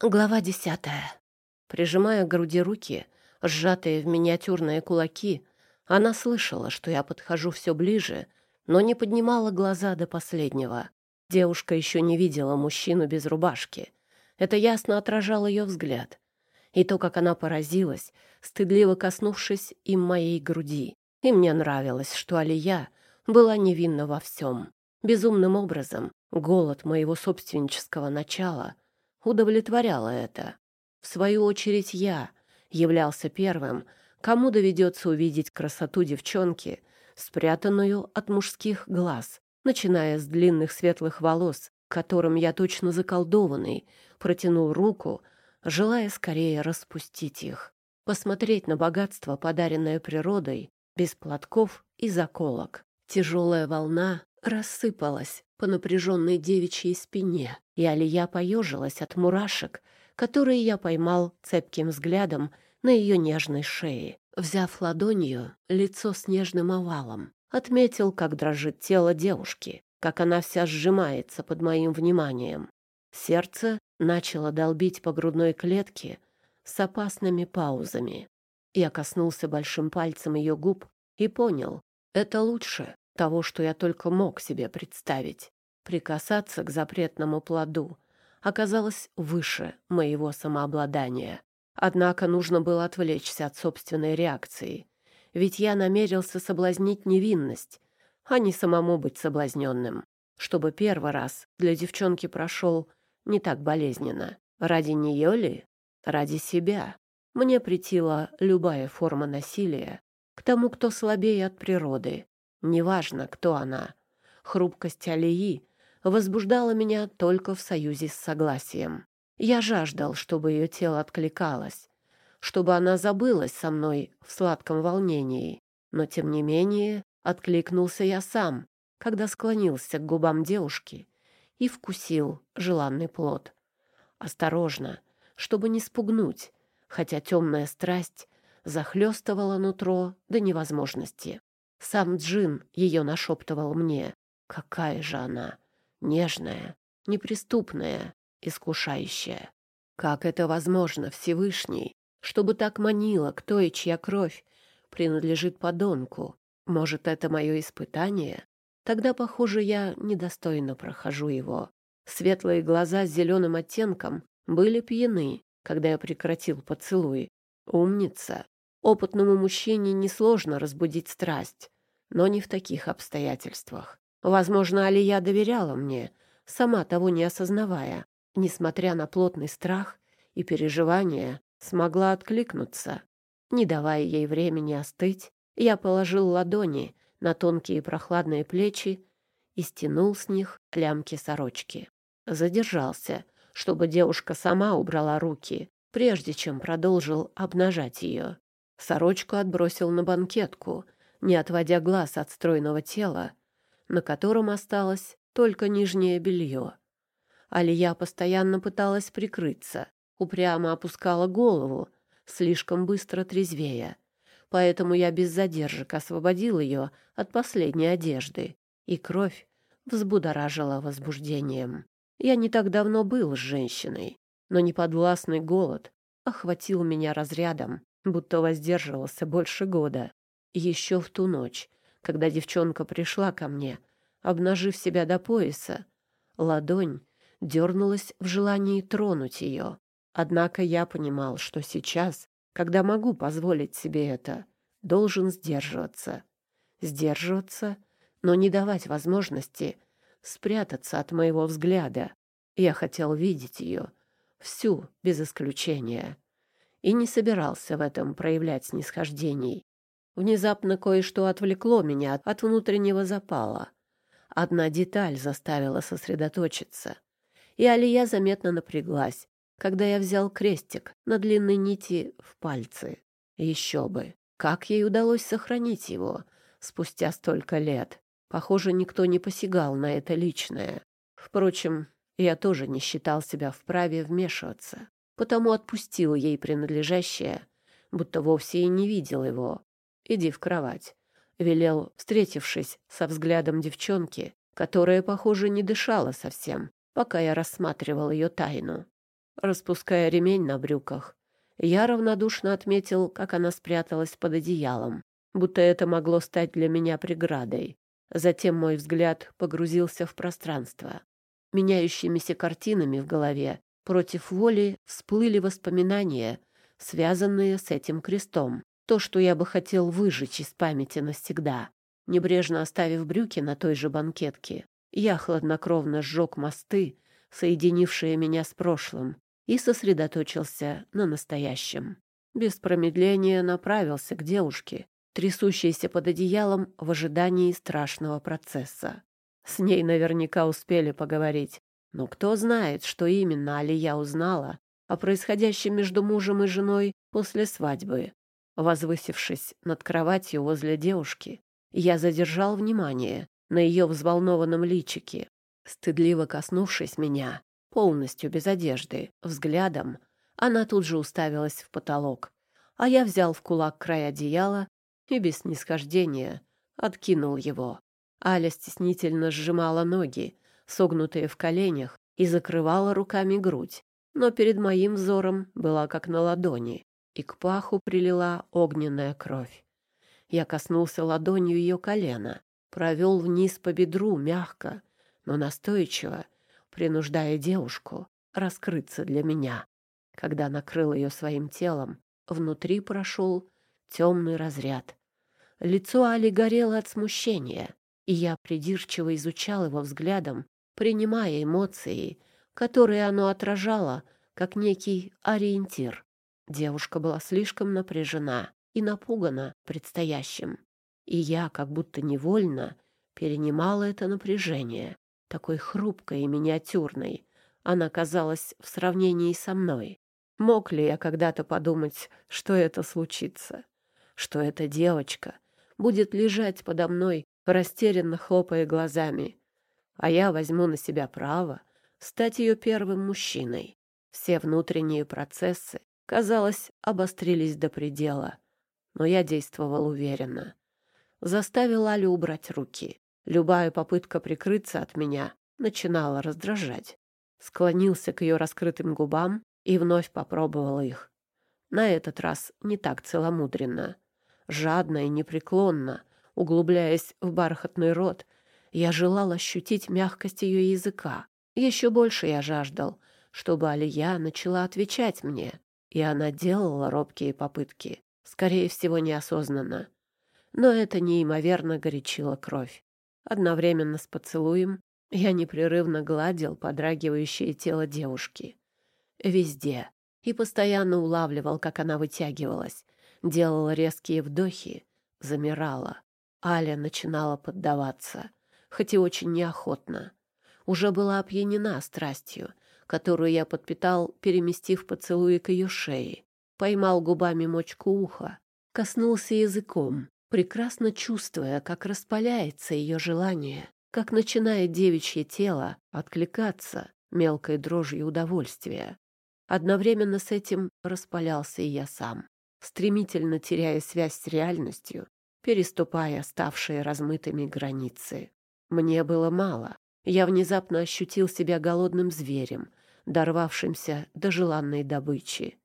Глава десятая. Прижимая к груди руки, сжатые в миниатюрные кулаки, она слышала, что я подхожу все ближе, но не поднимала глаза до последнего. Девушка еще не видела мужчину без рубашки. Это ясно отражал ее взгляд. И то, как она поразилась, стыдливо коснувшись им моей груди. И мне нравилось, что Алия была невинна во всем. Безумным образом голод моего собственнического начала — удовлетворяло это. В свою очередь я являлся первым, кому доведется увидеть красоту девчонки, спрятанную от мужских глаз, начиная с длинных светлых волос, которым я точно заколдованный, протянул руку, желая скорее распустить их, посмотреть на богатство, подаренное природой, без платков и заколок. Тяжелая волна рассыпалась по напряженной девичьей спине, и Алия поежилась от мурашек, которые я поймал цепким взглядом на ее нежной шее. Взяв ладонью лицо с нежным овалом, отметил, как дрожит тело девушки, как она вся сжимается под моим вниманием. Сердце начало долбить по грудной клетке с опасными паузами. Я коснулся большим пальцем ее губ и понял, это лучше, того, что я только мог себе представить. Прикасаться к запретному плоду оказалось выше моего самообладания. Однако нужно было отвлечься от собственной реакции, ведь я намерился соблазнить невинность, а не самому быть соблазненным, чтобы первый раз для девчонки прошел не так болезненно. Ради нее ли? Ради себя. Мне претила любая форма насилия к тому, кто слабее от природы, Неважно, кто она. Хрупкость Алии возбуждала меня только в союзе с согласием. Я жаждал, чтобы ее тело откликалось, чтобы она забылась со мной в сладком волнении. Но, тем не менее, откликнулся я сам, когда склонился к губам девушки и вкусил желанный плод. Осторожно, чтобы не спугнуть, хотя темная страсть захлестывала нутро до невозможности. Сам Джин ее нашептывал мне. Какая же она! Нежная, неприступная, искушающая. Как это возможно, Всевышний, чтобы так манило к той, чья кровь принадлежит подонку? Может, это мое испытание? Тогда, похоже, я недостойно прохожу его. Светлые глаза с зеленым оттенком были пьяны, когда я прекратил поцелуй. Умница. Опытному мужчине несложно разбудить страсть, но не в таких обстоятельствах. Возможно, Алия доверяла мне, сама того не осознавая. Несмотря на плотный страх и переживания, смогла откликнуться. Не давая ей времени остыть, я положил ладони на тонкие прохладные плечи и стянул с них лямки сорочки. Задержался, чтобы девушка сама убрала руки, прежде чем продолжил обнажать ее. Сорочку отбросил на банкетку, не отводя глаз от стройного тела, на котором осталось только нижнее белье. Алия постоянно пыталась прикрыться, упрямо опускала голову, слишком быстро трезвея. Поэтому я без задержек освободил ее от последней одежды, и кровь взбудоражила возбуждением. Я не так давно был с женщиной, но неподвластный голод охватил меня разрядом, будто воздерживался больше года. Еще в ту ночь, когда девчонка пришла ко мне, обнажив себя до пояса, ладонь дернулась в желании тронуть ее. Однако я понимал, что сейчас, когда могу позволить себе это, должен сдерживаться. Сдерживаться, но не давать возможности спрятаться от моего взгляда. Я хотел видеть ее, всю, без исключения и не собирался в этом проявлять снисхождений. Внезапно кое-что отвлекло меня от внутреннего запала. Одна деталь заставила сосредоточиться, и Алия заметно напряглась, когда я взял крестик на длинной нити в пальцы. Еще бы! Как ей удалось сохранить его спустя столько лет? Похоже, никто не посягал на это личное. Впрочем, я тоже не считал себя вправе вмешиваться потому отпустил ей принадлежащее, будто вовсе и не видел его. «Иди в кровать», — велел, встретившись со взглядом девчонки, которая, похоже, не дышала совсем, пока я рассматривал ее тайну. распуская ремень на брюках. Я равнодушно отметил, как она спряталась под одеялом, будто это могло стать для меня преградой. Затем мой взгляд погрузился в пространство. Меняющимися картинами в голове против воли всплыли воспоминания, связанные с этим крестом. То, что я бы хотел выжечь из памяти навсегда. Небрежно оставив брюки на той же банкетке, я хладнокровно сжег мосты, соединившие меня с прошлым, и сосредоточился на настоящем. Без промедления направился к девушке, трясущейся под одеялом в ожидании страшного процесса. С ней наверняка успели поговорить, но кто знает, что именно Алия узнала о происходящем между мужем и женой после свадьбы. Возвысившись над кроватью возле девушки, я задержал внимание на ее взволнованном личике. Стыдливо коснувшись меня, полностью без одежды, взглядом, она тут же уставилась в потолок, а я взял в кулак край одеяла и без снисхождения откинул его. Аля стеснительно сжимала ноги, согнутые в коленях, и закрывала руками грудь, но перед моим взором была как на ладони и к паху прилила огненная кровь. Я коснулся ладонью ее колена, провел вниз по бедру мягко, но настойчиво, принуждая девушку раскрыться для меня. Когда накрыл ее своим телом, внутри прошел темный разряд. Лицо Али горело от смущения, и я придирчиво изучал его взглядом, принимая эмоции, которые оно отражало, как некий ориентир. Девушка была слишком напряжена и напугана предстоящим. И я, как будто невольно, перенимала это напряжение. Такой хрупкой и миниатюрной она казалась в сравнении со мной. Мог ли я когда-то подумать, что это случится? Что эта девочка будет лежать подо мной, растерянно хлопая глазами, а я возьму на себя право стать ее первым мужчиной. Все внутренние процессы казалось, обострились до предела. Но я действовал уверенно. Заставил Алю убрать руки. Любая попытка прикрыться от меня начинала раздражать. Склонился к ее раскрытым губам и вновь попробовал их. На этот раз не так целомудренно. Жадно и непреклонно, углубляясь в бархатный рот, я желал ощутить мягкость ее языка. Еще больше я жаждал, чтобы Алия начала отвечать мне. И она делала робкие попытки, скорее всего, неосознанно. Но это неимоверно горячило кровь. Одновременно с поцелуем я непрерывно гладил подрагивающее тело девушки. Везде. И постоянно улавливал, как она вытягивалась, делала резкие вдохи, замирала. Аля начинала поддаваться, хоть и очень неохотно. Уже была опьянена страстью, которую я подпитал, переместив поцелуи к ее шее. Поймал губами мочку уха, коснулся языком, прекрасно чувствуя, как распаляется ее желание, как начинает девичье тело откликаться мелкой дрожью удовольствия. Одновременно с этим распалялся и я сам, стремительно теряя связь с реальностью, переступая ставшие размытыми границы. Мне было мало. Я внезапно ощутил себя голодным зверем, дорвавшимся до желанной добычи,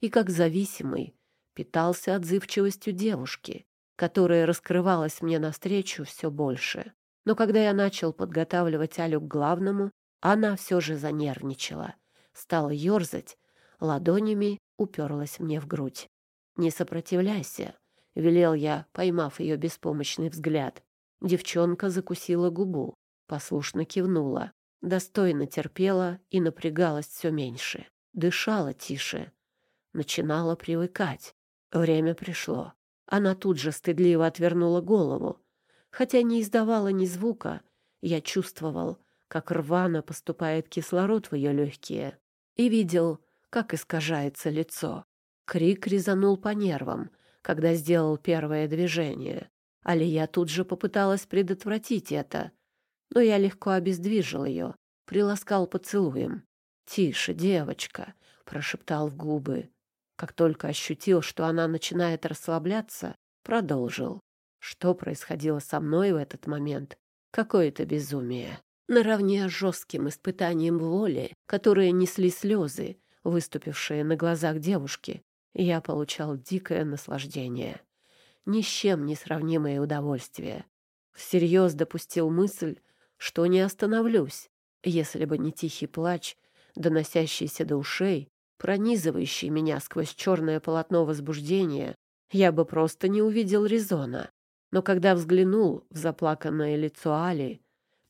и как зависимый питался отзывчивостью девушки, которая раскрывалась мне навстречу все больше. Но когда я начал подготавливать Алю к главному, она все же занервничала, стала ерзать, ладонями уперлась мне в грудь. «Не сопротивляйся», — велел я, поймав ее беспомощный взгляд. Девчонка закусила губу, послушно кивнула достойно терпела и напрягалась все меньше, дышала тише, начинала привыкать. Время пришло. Она тут же стыдливо отвернула голову. Хотя не издавала ни звука, я чувствовал, как рвано поступает кислород в ее легкие, и видел, как искажается лицо. Крик резанул по нервам, когда сделал первое движение. Алия тут же попыталась предотвратить это, но я легко обездвижил ее, приласкал поцелуем. «Тише, девочка», — прошептал в губы. Как только ощутил, что она начинает расслабляться, продолжил. Что происходило со мной в этот момент? Какое-то безумие. Наравне с жестким испытанием воли, которые несли слезы, выступившие на глазах девушки, я получал дикое наслаждение. Ни с чем не сравнимое удовольствие. Всерьез допустил мысль, что не остановлюсь, если бы не тихий плач, доносящийся до ушей, пронизывающий меня сквозь черное полотно возбуждения, я бы просто не увидел резона. Но когда взглянул в заплаканное лицо Али,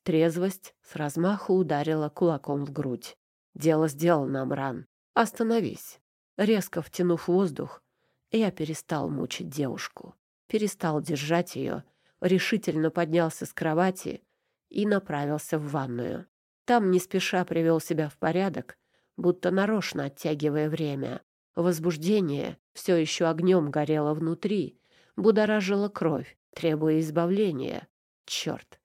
трезвость с размаху ударила кулаком в грудь. «Дело сделано, Амран. Остановись». Резко втянув воздух, я перестал мучить девушку, перестал держать ее, решительно поднялся с кровати и направился в ванную. Там не спеша привел себя в порядок, будто нарочно оттягивая время. Возбуждение все еще огнем горело внутри, будоражило кровь, требуя избавления. Черт!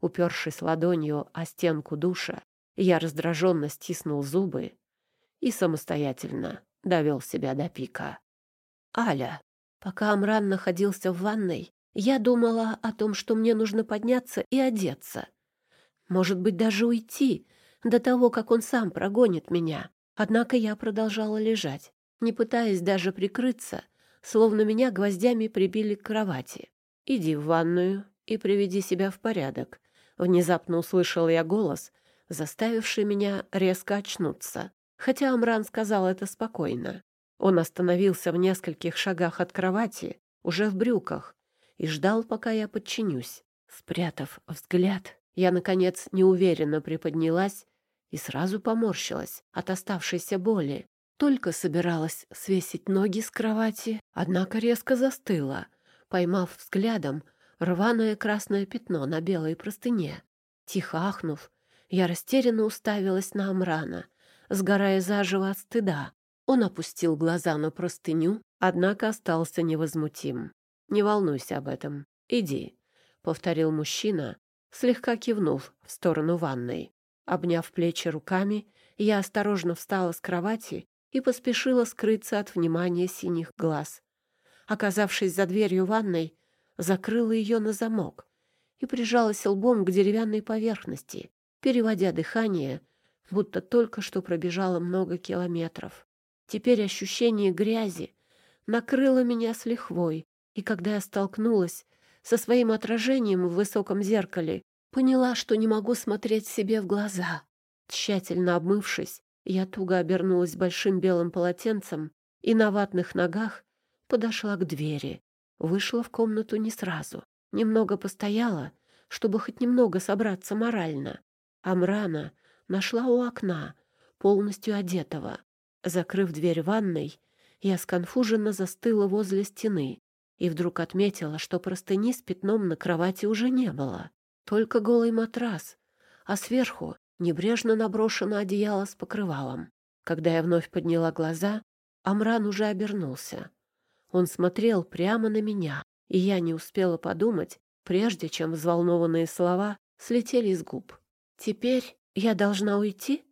Упершись ладонью о стенку душа, я раздраженно стиснул зубы и самостоятельно довел себя до пика. «Аля, пока Амран находился в ванной, я думала о том, что мне нужно подняться и одеться. Может быть, даже уйти до того, как он сам прогонит меня. Однако я продолжала лежать, не пытаясь даже прикрыться, словно меня гвоздями прибили к кровати. «Иди в ванную и приведи себя в порядок», — внезапно услышал я голос, заставивший меня резко очнуться. Хотя Амран сказал это спокойно. Он остановился в нескольких шагах от кровати, уже в брюках, и ждал, пока я подчинюсь. Спрятав взгляд, я, наконец, неуверенно приподнялась и сразу поморщилась от оставшейся боли. Только собиралась свесить ноги с кровати, однако резко застыла, поймав взглядом рваное красное пятно на белой простыне. Тихо ахнув, я растерянно уставилась на Амрана, сгорая заживо от стыда. Он опустил глаза на простыню, однако остался невозмутим. «Не волнуйся об этом. Иди», — повторил мужчина, слегка кивнув в сторону ванной. Обняв плечи руками, я осторожно встала с кровати и поспешила скрыться от внимания синих глаз. Оказавшись за дверью ванной, закрыла ее на замок и прижалась лбом к деревянной поверхности, переводя дыхание, будто только что пробежала много километров. Теперь ощущение грязи накрыло меня с лихвой, и когда я столкнулась со своим отражением в высоком зеркале, поняла, что не могу смотреть себе в глаза. Тщательно обмывшись, я туго обернулась большим белым полотенцем и на ватных ногах подошла к двери. Вышла в комнату не сразу. Немного постояла, чтобы хоть немного собраться морально. Амрана нашла у окна, полностью одетого. Закрыв дверь ванной, я сконфуженно застыла возле стены и вдруг отметила, что простыни с пятном на кровати уже не было. Только голый матрас, а сверху Небрежно наброшено одеяло с покрывалом. Когда я вновь подняла глаза, Амран уже обернулся. Он смотрел прямо на меня, и я не успела подумать, прежде чем взволнованные слова слетели с губ. «Теперь я должна уйти?»